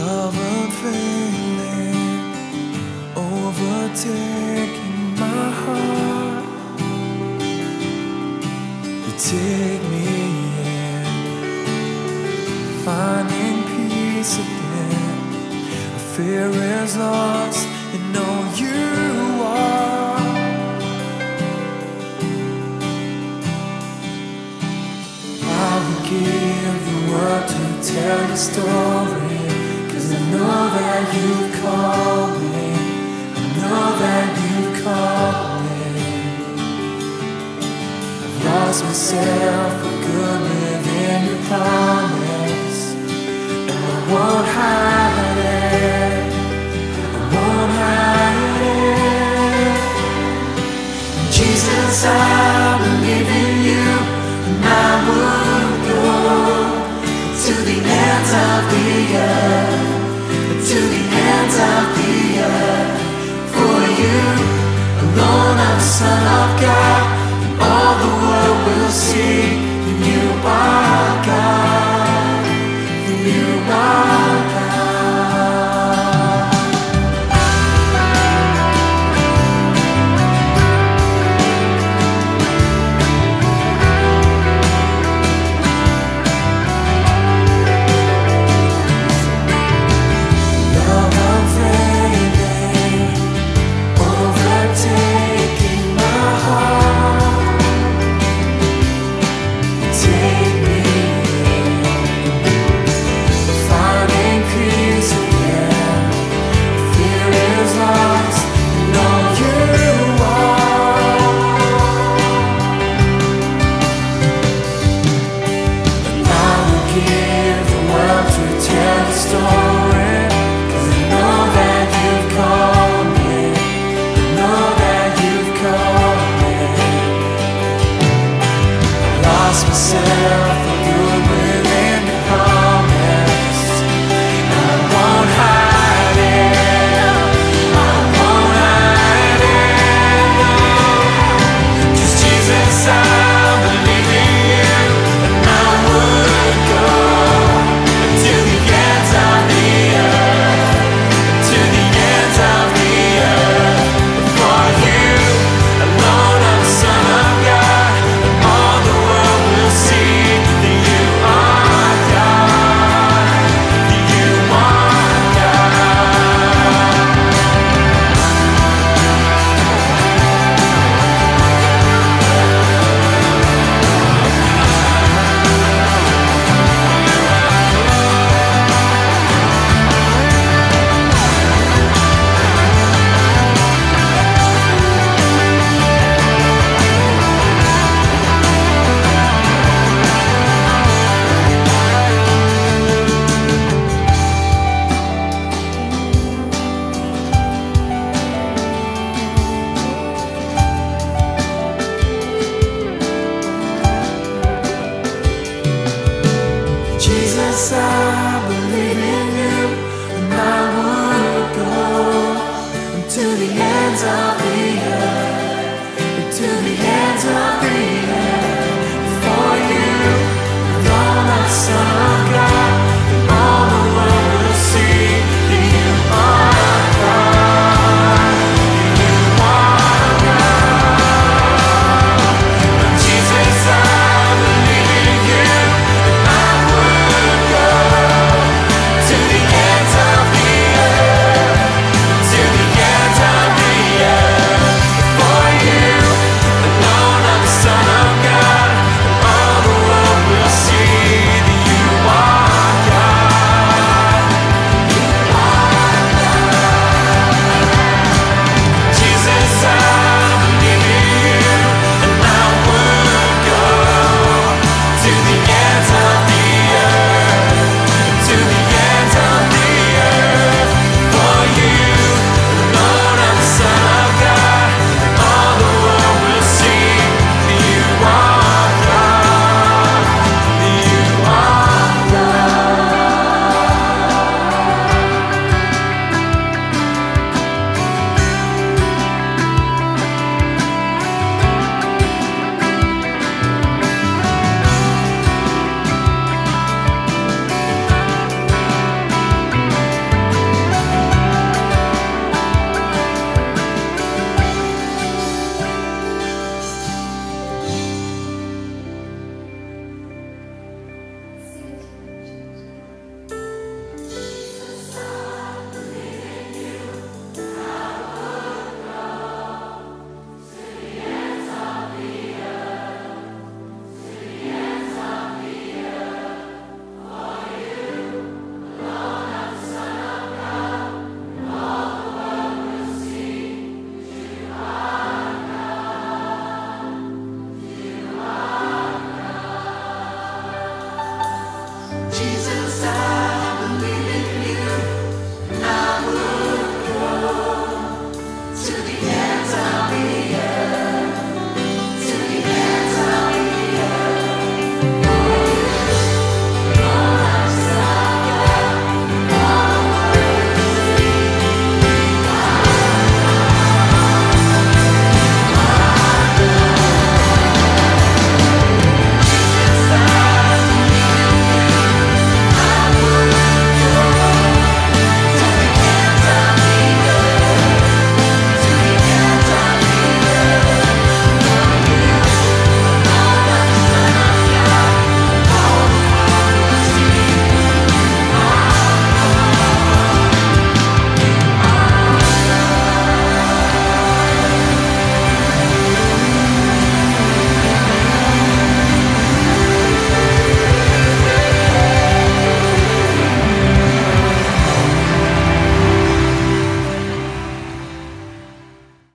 love feeling overtaking my heart. You take me in, finding peace again. Fear is lost, and all you are. I would give the world to tell your story know that you call me. I know that you call me. I've lost myself for good within your promise. And I won't hide it. I won't hide it. Jesus, I. Son of God.